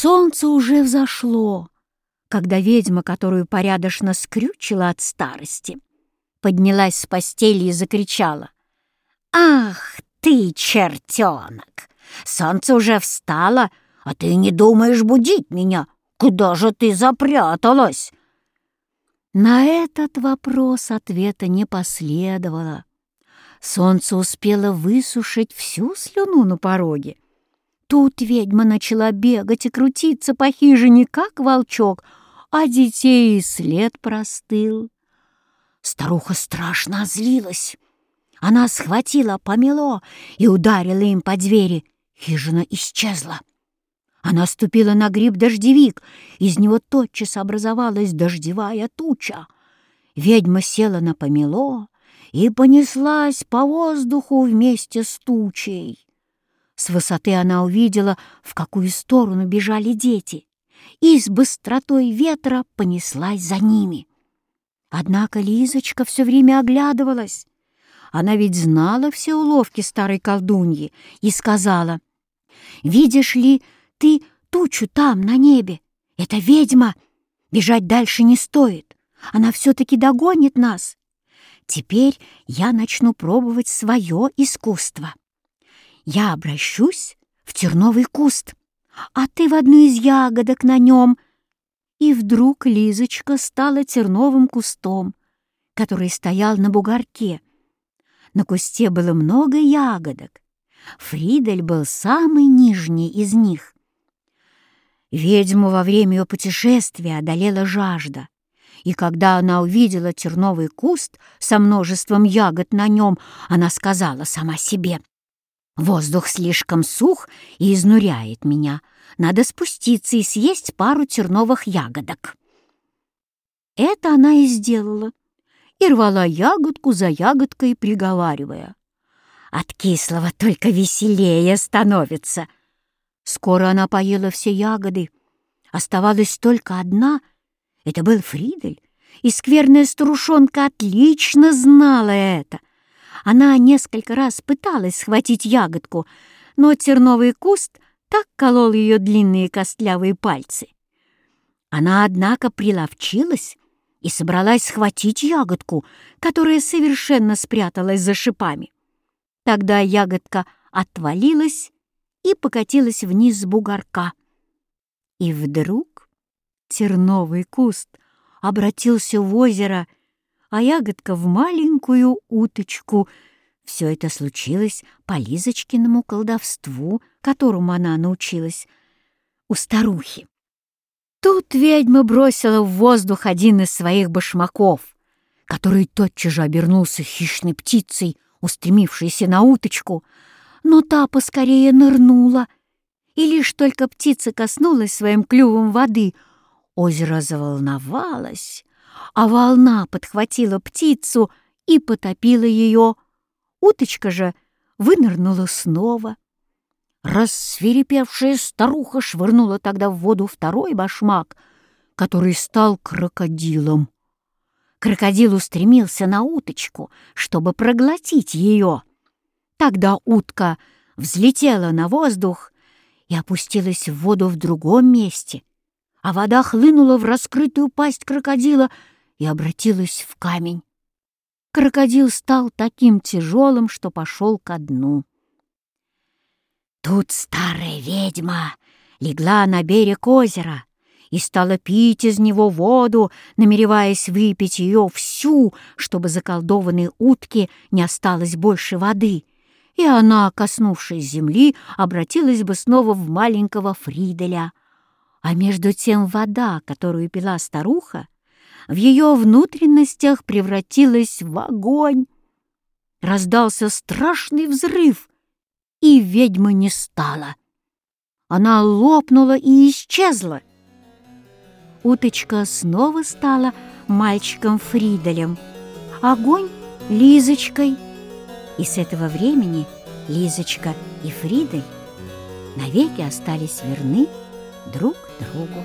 Солнце уже взошло, когда ведьма, которую порядочно скрючила от старости, поднялась с постели и закричала. «Ах ты, чертенок! Солнце уже встало, а ты не думаешь будить меня? Куда же ты запряталась?» На этот вопрос ответа не последовало. Солнце успело высушить всю слюну на пороге. Тут ведьма начала бегать и крутиться по хижине, как волчок, а детей и след простыл. Старуха страшно озлилась. Она схватила помело и ударила им по двери. Хижина исчезла. Она ступила на гриб-дождевик, из него тотчас образовалась дождевая туча. Ведьма села на помело и понеслась по воздуху вместе с тучей. С высоты она увидела, в какую сторону бежали дети, и с быстротой ветра понеслась за ними. Однако Лизочка все время оглядывалась. Она ведь знала все уловки старой колдуньи и сказала, «Видишь ли, ты тучу там, на небе? Это ведьма! Бежать дальше не стоит, она все-таки догонит нас. Теперь я начну пробовать свое искусство. Я обращусь в терновый куст, а ты в одну из ягодок на нем — и вдруг Лизочка стала терновым кустом, который стоял на бугорке. На кусте было много ягодок. Фридель был самый нижний из них. Ведьму во время ее путешествия одолела жажда, и когда она увидела терновый куст со множеством ягод на нем, она сказала сама себе, «Воздух слишком сух и изнуряет меня, надо спуститься и съесть пару терновых ягодок. Это она и сделала, и рвала ягодку за ягодкой, приговаривая. От кислого только веселее становится. Скоро она поела все ягоды. Оставалась только одна. Это был Фридель, и скверная старушонка отлично знала это. Она несколько раз пыталась схватить ягодку, но терновый куст так колол ее длинные костлявые пальцы. Она, однако, приловчилась и собралась схватить ягодку, которая совершенно спряталась за шипами. Тогда ягодка отвалилась и покатилась вниз с бугорка. И вдруг терновый куст обратился в озеро, а ягодка в маленькую уточку — все это случилось по Лизочкиному колдовству, которому она научилась у старухи. Тут ведьма бросила в воздух один из своих башмаков, который тотчас же обернулся хищной птицей, устремившейся на уточку, но та поскорее нырнула, и лишь только птица коснулась своим клювом воды, озеро заволновалось, а волна подхватила птицу и потопила ее Уточка же вынырнула снова. Рассверепевшая старуха швырнула тогда в воду второй башмак, который стал крокодилом. Крокодил устремился на уточку, чтобы проглотить ее. Тогда утка взлетела на воздух и опустилась в воду в другом месте, а вода хлынула в раскрытую пасть крокодила и обратилась в камень крокодил стал таким тяжелым, что пошел ко дну. Тут старая ведьма легла на берег озера и стала пить из него воду, намереваясь выпить ее всю, чтобы заколдованной утке не осталось больше воды, и она, коснувшись земли, обратилась бы снова в маленького Фриделя. А между тем вода, которую пила старуха, в ее внутренностях превратилась в огонь. Раздался страшный взрыв, и ведьмы не стало. Она лопнула и исчезла. Уточка снова стала мальчиком Фриделем, огонь — Лизочкой. И с этого времени Лизочка и Фридель навеки остались верны друг другу.